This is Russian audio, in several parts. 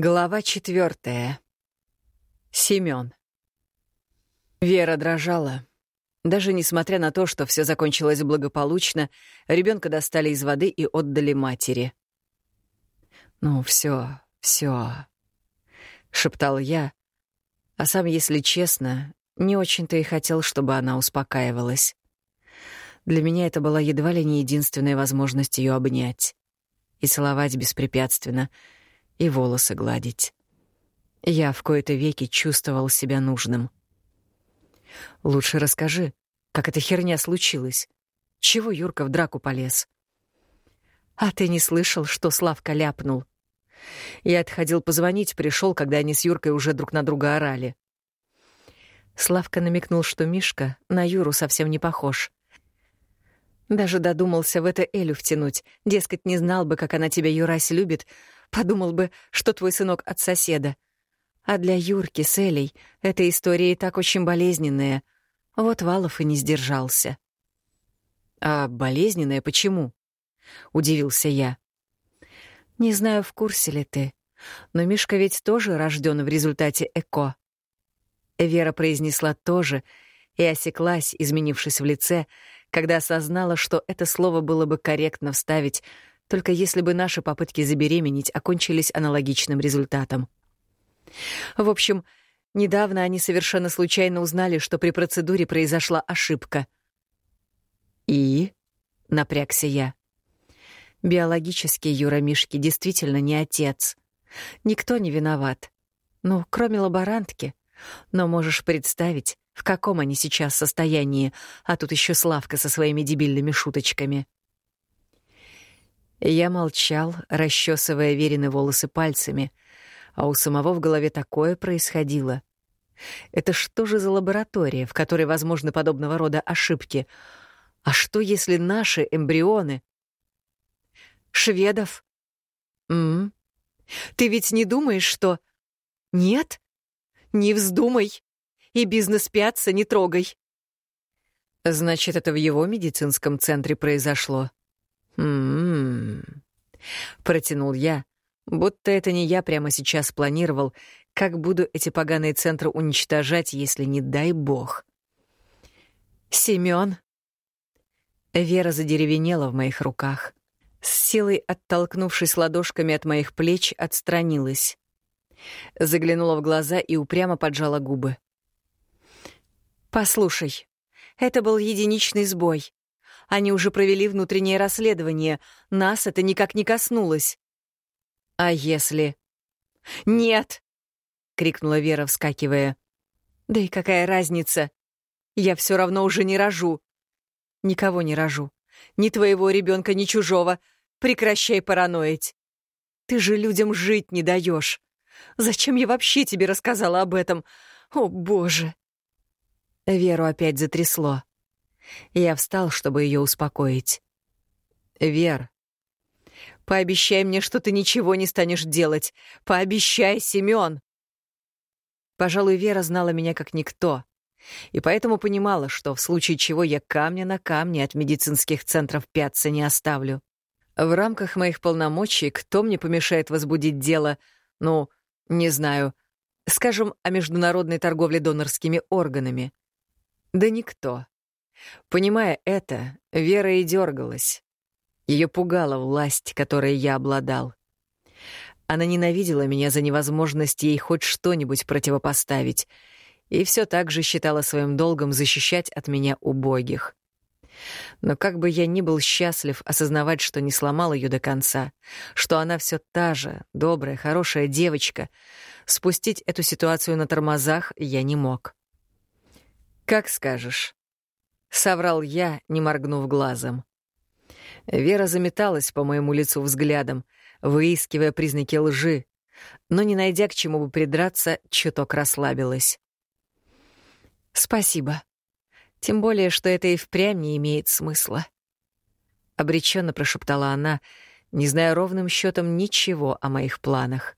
Глава четвертая. Семён. Вера дрожала. Даже несмотря на то, что все закончилось благополучно, ребенка достали из воды и отдали матери. «Ну, все, все, шептал я, а сам, если честно, не очень-то и хотел, чтобы она успокаивалась. Для меня это была едва ли не единственная возможность ее обнять и целовать беспрепятственно — и волосы гладить. Я в кои-то веки чувствовал себя нужным. Лучше расскажи, как эта херня случилась. Чего Юрка в драку полез? А ты не слышал, что Славка ляпнул? Я отходил позвонить, пришел, когда они с Юркой уже друг на друга орали. Славка намекнул, что Мишка на Юру совсем не похож. Даже додумался в это Элю втянуть. Дескать, не знал бы, как она тебя, Юрась, любит, Подумал бы, что твой сынок от соседа. А для Юрки с Элей эта история и так очень болезненная. Вот Валов и не сдержался. «А болезненная почему?» — удивился я. «Не знаю, в курсе ли ты, но Мишка ведь тоже рожден в результате ЭКО». Вера произнесла тоже и осеклась, изменившись в лице, когда осознала, что это слово было бы корректно вставить только если бы наши попытки забеременеть окончились аналогичным результатом. В общем, недавно они совершенно случайно узнали, что при процедуре произошла ошибка. «И?» — напрягся я. Биологически Юра Мишки действительно не отец. Никто не виноват. Ну, кроме лаборантки. Но можешь представить, в каком они сейчас состоянии, а тут еще Славка со своими дебильными шуточками. Я молчал, расчесывая верины волосы пальцами, а у самого в голове такое происходило. Это что же за лаборатория, в которой возможны подобного рода ошибки? А что, если наши эмбрионы... Шведов? М, -м. Ты ведь не думаешь, что... Нет? Не вздумай. И бизнес-пятца не трогай. Значит, это в его медицинском центре произошло. «М-м-м», протянул я, будто это не я прямо сейчас планировал, как буду эти поганые центры уничтожать, если не дай бог. «Семён!» Вера задеревенела в моих руках. С силой оттолкнувшись ладошками от моих плеч, отстранилась. Заглянула в глаза и упрямо поджала губы. «Послушай, это был единичный сбой. Они уже провели внутреннее расследование. Нас это никак не коснулось. А если... «Нет!» — крикнула Вера, вскакивая. «Да и какая разница? Я все равно уже не рожу. Никого не рожу. Ни твоего ребенка, ни чужого. Прекращай параноить. Ты же людям жить не даешь. Зачем я вообще тебе рассказала об этом? О, боже!» Веру опять затрясло. Я встал, чтобы ее успокоить. «Вер, пообещай мне, что ты ничего не станешь делать. Пообещай, Семен!» Пожалуй, Вера знала меня как никто, и поэтому понимала, что в случае чего я камня на камне от медицинских центров пятца не оставлю. В рамках моих полномочий кто мне помешает возбудить дело, ну, не знаю, скажем, о международной торговле донорскими органами? Да никто. Понимая это, Вера и дергалась. Ее пугала власть, которой я обладал. Она ненавидела меня за невозможность ей хоть что-нибудь противопоставить, и все так же считала своим долгом защищать от меня убогих. Но как бы я ни был счастлив осознавать, что не сломал ее до конца, что она все та же, добрая, хорошая девочка, спустить эту ситуацию на тормозах я не мог. «Как скажешь», — соврал я, не моргнув глазом. Вера заметалась по моему лицу взглядом, выискивая признаки лжи, но, не найдя к чему бы придраться, чуток расслабилась. «Спасибо. Тем более, что это и впрямь не имеет смысла». Обреченно прошептала она, не зная ровным счетом ничего о моих планах.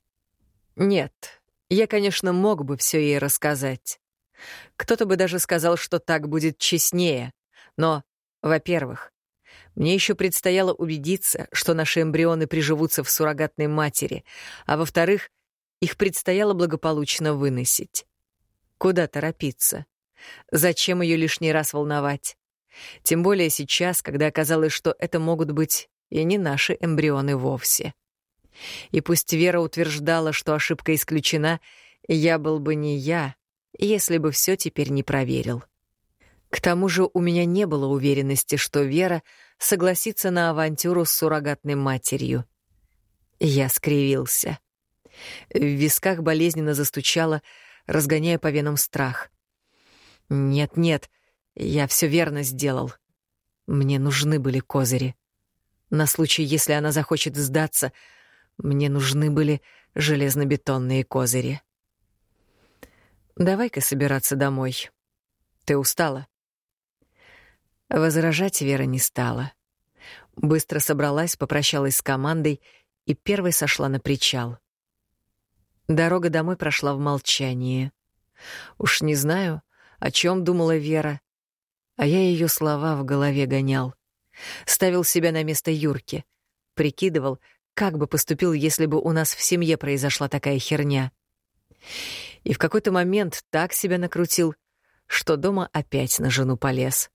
«Нет, я, конечно, мог бы все ей рассказать. Кто-то бы даже сказал, что так будет честнее. Но, во-первых, мне еще предстояло убедиться, что наши эмбрионы приживутся в суррогатной матери, а во-вторых, их предстояло благополучно выносить. Куда торопиться? Зачем ее лишний раз волновать? Тем более сейчас, когда оказалось, что это могут быть и не наши эмбрионы вовсе. И пусть Вера утверждала, что ошибка исключена, я был бы не я, если бы все теперь не проверил. К тому же у меня не было уверенности, что Вера согласится на авантюру с суррогатной матерью. Я скривился. В висках болезненно застучало, разгоняя по венам страх. «Нет-нет, я все верно сделал. Мне нужны были козыри. На случай, если она захочет сдаться, мне нужны были железнобетонные козыри. Давай-ка собираться домой. Ты устала? Возражать Вера не стала. Быстро собралась, попрощалась с командой и первой сошла на причал. Дорога домой прошла в молчании. Уж не знаю, о чем думала Вера, а я ее слова в голове гонял. Ставил себя на место Юрки, прикидывал, как бы поступил, если бы у нас в семье произошла такая херня. И в какой-то момент так себя накрутил, что дома опять на жену полез.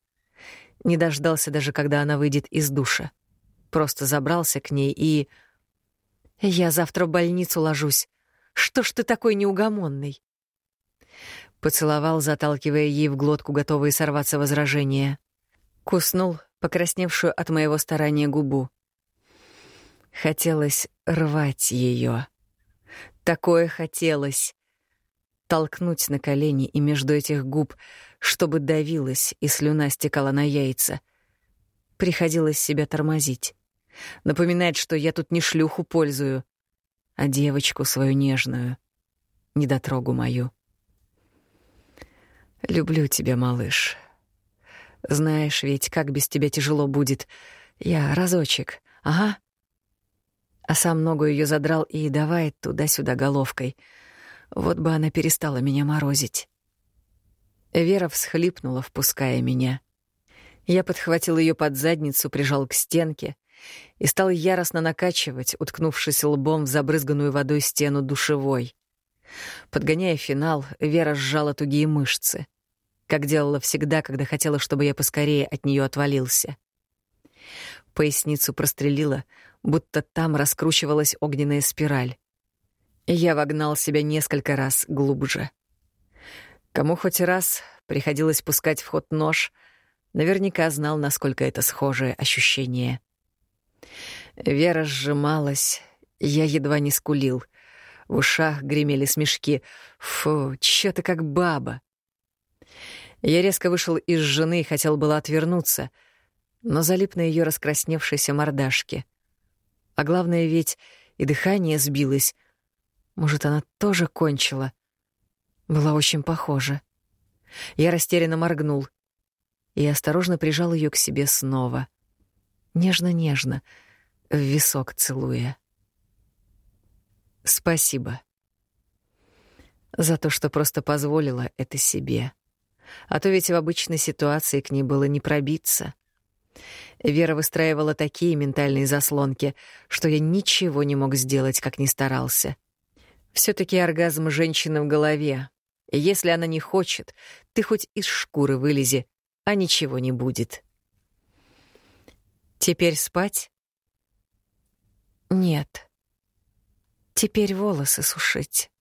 Не дождался даже, когда она выйдет из душа. Просто забрался к ней и... «Я завтра в больницу ложусь. Что ж ты такой неугомонный?» Поцеловал, заталкивая ей в глотку готовые сорваться возражения. Куснул покрасневшую от моего старания губу. Хотелось рвать ее. Такое хотелось. Толкнуть на колени и между этих губ, чтобы давилась и слюна стекала на яйца. Приходилось себя тормозить. Напоминать, что я тут не шлюху пользую, а девочку свою нежную, недотрогу мою. Люблю тебя, малыш. Знаешь ведь, как без тебя тяжело будет. Я разочек, ага а сам ногу ее задрал и давай туда-сюда головкой. Вот бы она перестала меня морозить. Вера всхлипнула, впуская меня. Я подхватил ее под задницу, прижал к стенке и стал яростно накачивать, уткнувшись лбом в забрызганную водой стену душевой. Подгоняя финал, Вера сжала тугие мышцы, как делала всегда, когда хотела, чтобы я поскорее от нее отвалился. Поясницу прострелила, будто там раскручивалась огненная спираль. Я вогнал себя несколько раз глубже. Кому хоть раз приходилось пускать в ход нож, наверняка знал, насколько это схожее ощущение. Вера сжималась, я едва не скулил. В ушах гремели смешки. Фу, чё ты как баба. Я резко вышел из жены и хотел было отвернуться, но залип на ее раскрасневшейся мордашке. А главное ведь и дыхание сбилось. Может, она тоже кончила? Была очень похожа. Я растерянно моргнул и осторожно прижал ее к себе снова. Нежно-нежно, в висок целуя. Спасибо. За то, что просто позволила это себе. А то ведь в обычной ситуации к ней было не пробиться. Вера выстраивала такие ментальные заслонки, что я ничего не мог сделать, как ни старался. Все таки оргазм женщины в голове. Если она не хочет, ты хоть из шкуры вылези, а ничего не будет. Теперь спать? Нет. Теперь волосы сушить.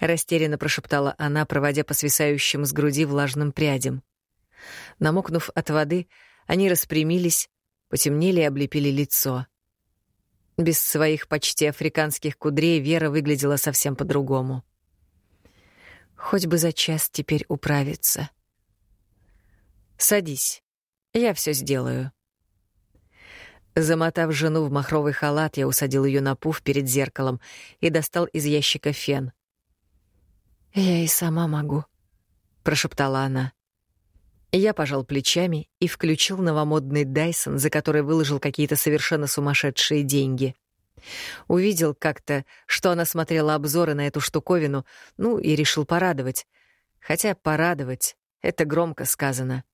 Растерянно прошептала она, проводя по свисающим с груди влажным прядям. Намокнув от воды, они распрямились, потемнели и облепили лицо. Без своих почти африканских кудрей Вера выглядела совсем по-другому. Хоть бы за час теперь управиться. «Садись, я все сделаю». Замотав жену в махровый халат, я усадил ее на пуф перед зеркалом и достал из ящика фен. «Я и сама могу», — прошептала она. Я пожал плечами и включил новомодный Дайсон, за который выложил какие-то совершенно сумасшедшие деньги. Увидел как-то, что она смотрела обзоры на эту штуковину, ну и решил порадовать. Хотя порадовать — это громко сказано.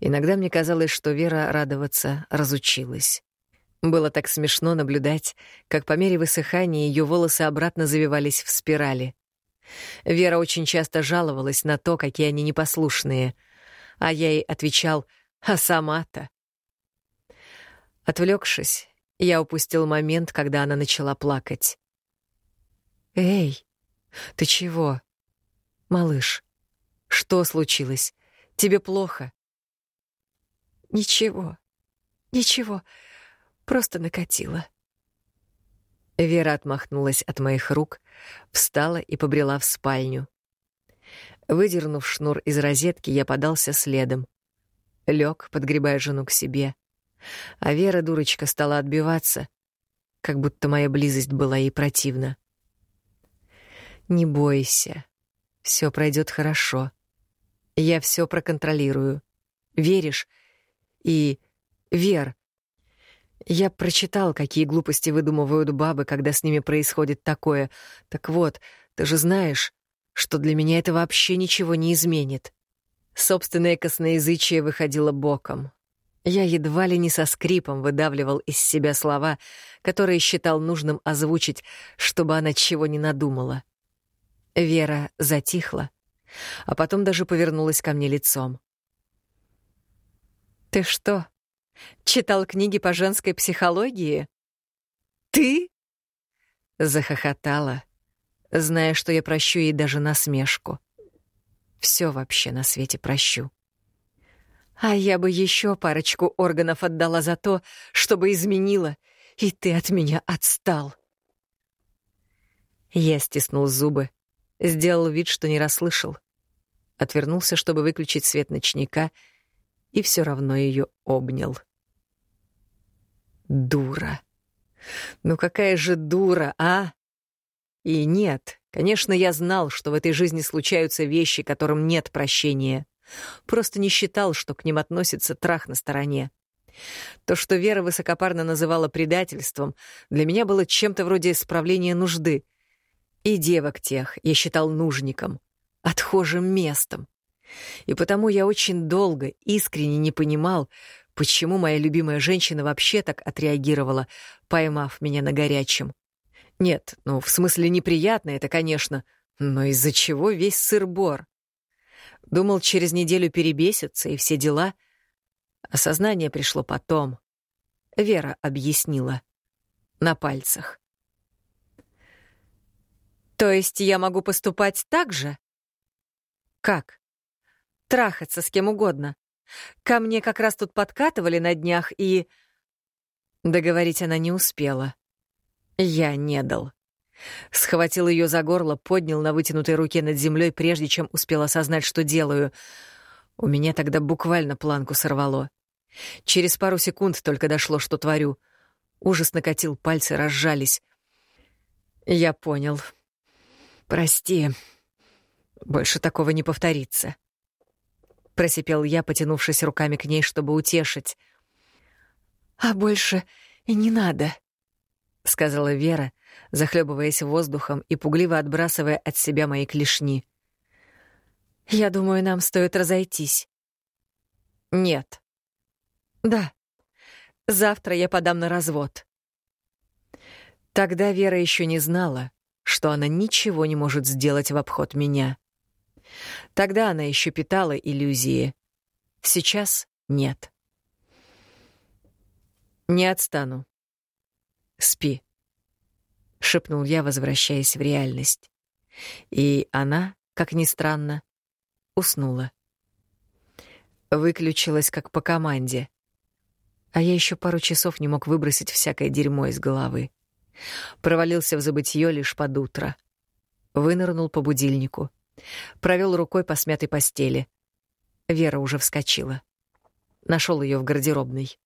Иногда мне казалось, что Вера радоваться разучилась. Было так смешно наблюдать, как по мере высыхания ее волосы обратно завивались в спирали. Вера очень часто жаловалась на то, какие они непослушные, а я ей отвечал «А сама-то?». Отвлекшись, я упустил момент, когда она начала плакать. «Эй, ты чего?» «Малыш, что случилось? Тебе плохо?» «Ничего, ничего, просто накатило». Вера отмахнулась от моих рук, встала и побрела в спальню. Выдернув шнур из розетки, я подался следом. Лег, подгребая жену к себе. А Вера, дурочка, стала отбиваться, как будто моя близость была ей противна. «Не бойся, все пройдет хорошо. Я все проконтролирую. Веришь? И... Вер, я прочитал, какие глупости выдумывают бабы, когда с ними происходит такое. Так вот, ты же знаешь, что для меня это вообще ничего не изменит. Собственное косноязычие выходило боком. Я едва ли не со скрипом выдавливал из себя слова, которые считал нужным озвучить, чтобы она чего не надумала. Вера затихла, а потом даже повернулась ко мне лицом. «Ты что, Читал книги по женской психологии? Ты? Захохотала, зная, что я прощу ей даже насмешку. Все вообще на свете прощу. А я бы еще парочку органов отдала за то, чтобы изменила, и ты от меня отстал. Я стиснул зубы, сделал вид, что не расслышал. Отвернулся, чтобы выключить свет ночника, и все равно ее обнял. Дура. Ну какая же дура, а? И нет, конечно, я знал, что в этой жизни случаются вещи, которым нет прощения. Просто не считал, что к ним относится трах на стороне. То, что Вера высокопарно называла предательством, для меня было чем-то вроде исправления нужды. И девок тех я считал нужником, отхожим местом. И потому я очень долго искренне не понимал, Почему моя любимая женщина вообще так отреагировала, поймав меня на горячем? Нет, ну, в смысле неприятно это, конечно, но из-за чего весь сыр-бор? Думал, через неделю перебесится и все дела. Осознание пришло потом. Вера объяснила. На пальцах. «То есть я могу поступать так же?» «Как?» «Трахаться с кем угодно. Ко мне как раз тут подкатывали на днях и...» Договорить она не успела. Я не дал. Схватил ее за горло, поднял на вытянутой руке над землей, прежде чем успел осознать, что делаю. У меня тогда буквально планку сорвало. Через пару секунд только дошло, что творю. Ужас накатил, пальцы разжались. Я понял. Прости. Больше такого не повторится просипел я, потянувшись руками к ней, чтобы утешить. А больше и не надо, сказала Вера, захлебываясь воздухом и пугливо отбрасывая от себя мои клешни. Я думаю, нам стоит разойтись. Нет. Да. Завтра я подам на развод. Тогда Вера еще не знала, что она ничего не может сделать в обход меня. Тогда она еще питала иллюзии. Сейчас нет. «Не отстану. Спи», — шепнул я, возвращаясь в реальность. И она, как ни странно, уснула. Выключилась как по команде. А я еще пару часов не мог выбросить всякое дерьмо из головы. Провалился в забытье лишь под утро. Вынырнул по будильнику. Провел рукой по смятой постели. Вера уже вскочила. Нашел ее в гардеробной.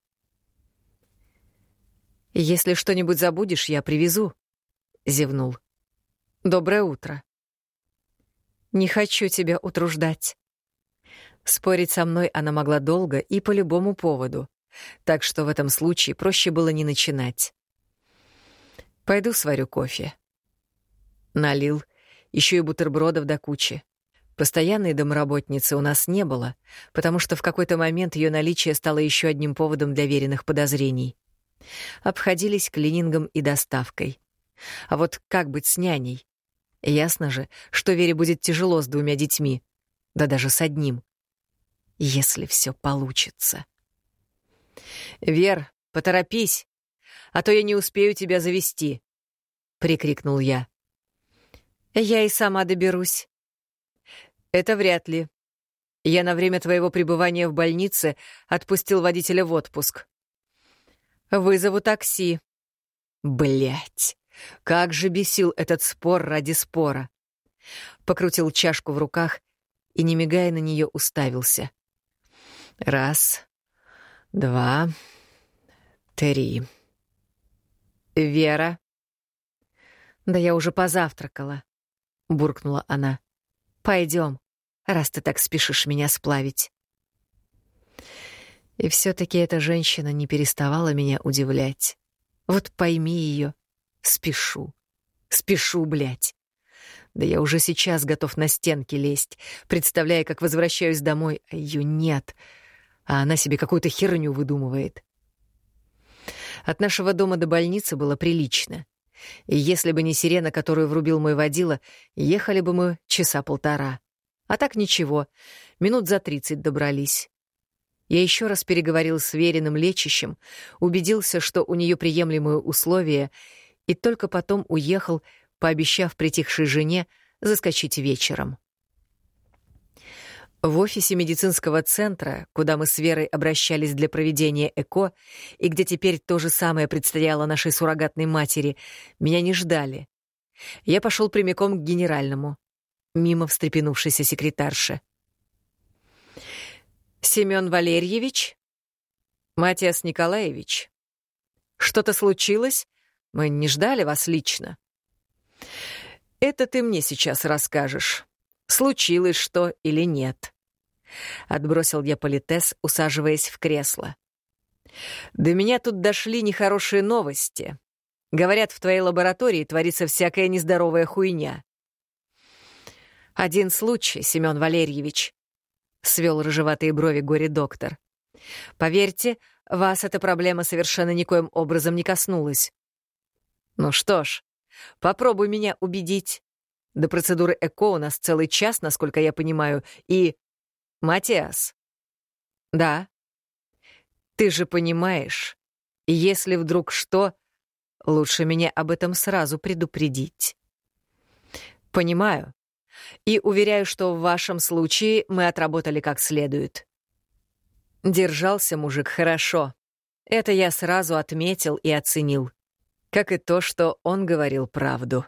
«Если что-нибудь забудешь, я привезу», — зевнул. «Доброе утро». «Не хочу тебя утруждать». Спорить со мной она могла долго и по любому поводу, так что в этом случае проще было не начинать. «Пойду сварю кофе». Налил, еще и бутербродов до кучи. Постоянной домработницы у нас не было, потому что в какой-то момент ее наличие стало еще одним поводом для веренных подозрений. Обходились клинингом и доставкой. А вот как быть с няней? Ясно же, что Вере будет тяжело с двумя детьми, да даже с одним. Если все получится. «Вер, поторопись, а то я не успею тебя завести», — прикрикнул я. «Я и сама доберусь». «Это вряд ли. Я на время твоего пребывания в больнице отпустил водителя в отпуск». «Вызову такси». Блять, как же бесил этот спор ради спора. Покрутил чашку в руках и, не мигая на нее, уставился. Раз, два, три. Вера. Да я уже позавтракала, буркнула она. Пойдем, раз ты так спешишь меня сплавить. И все-таки эта женщина не переставала меня удивлять. Вот пойми ее, спешу, спешу, блядь. Да я уже сейчас готов на стенки лезть, представляя, как возвращаюсь домой, а ее нет, а она себе какую-то херню выдумывает. От нашего дома до больницы было прилично. И если бы не сирена, которую врубил мой водила, ехали бы мы часа полтора. А так ничего, минут за тридцать добрались. Я еще раз переговорил с веренным лечащим, убедился, что у нее приемлемые условия, и только потом уехал, пообещав притихшей жене заскочить вечером. В офисе медицинского центра, куда мы с Верой обращались для проведения ЭКО, и где теперь то же самое предстояло нашей суррогатной матери, меня не ждали. Я пошел прямиком к генеральному, мимо встрепенувшейся секретарши. «Семен Валерьевич?» «Матиас Николаевич?» «Что-то случилось? Мы не ждали вас лично». «Это ты мне сейчас расскажешь» случилось что или нет. Отбросил я политес, усаживаясь в кресло. До меня тут дошли нехорошие новости. Говорят, в твоей лаборатории творится всякая нездоровая хуйня. Один случай, Семен Валерьевич, — свел рыжеватые брови горе-доктор. Поверьте, вас эта проблема совершенно никоим образом не коснулась. Ну что ж, попробуй меня убедить. До процедуры ЭКО у нас целый час, насколько я понимаю, и... Матиас. Да. Ты же понимаешь, если вдруг что, лучше меня об этом сразу предупредить. Понимаю. И уверяю, что в вашем случае мы отработали как следует. Держался мужик хорошо. Это я сразу отметил и оценил. Как и то, что он говорил правду.